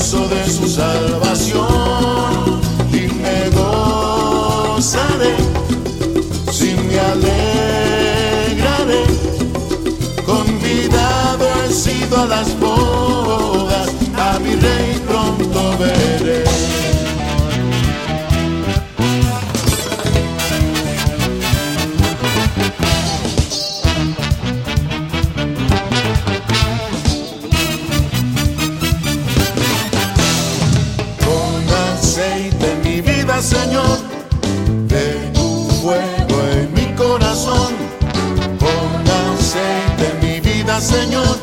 gozo de su salvación y me gozaré, si me alegraré, convidado he sido a las voces Señor, de tu fuego en mi corazón. Con aceite en mi vida, Señor.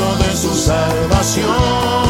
de su salvación.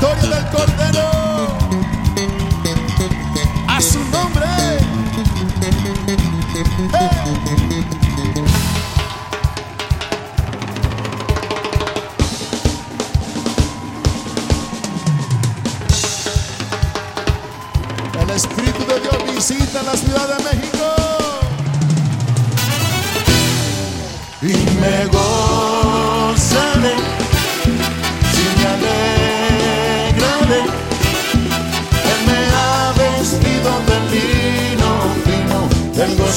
Victoria del Cordero. A su nombre. Eh. El Espíritu de Dios visita la Ciudad de México. Y me gozo.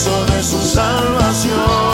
gozo de su salvación.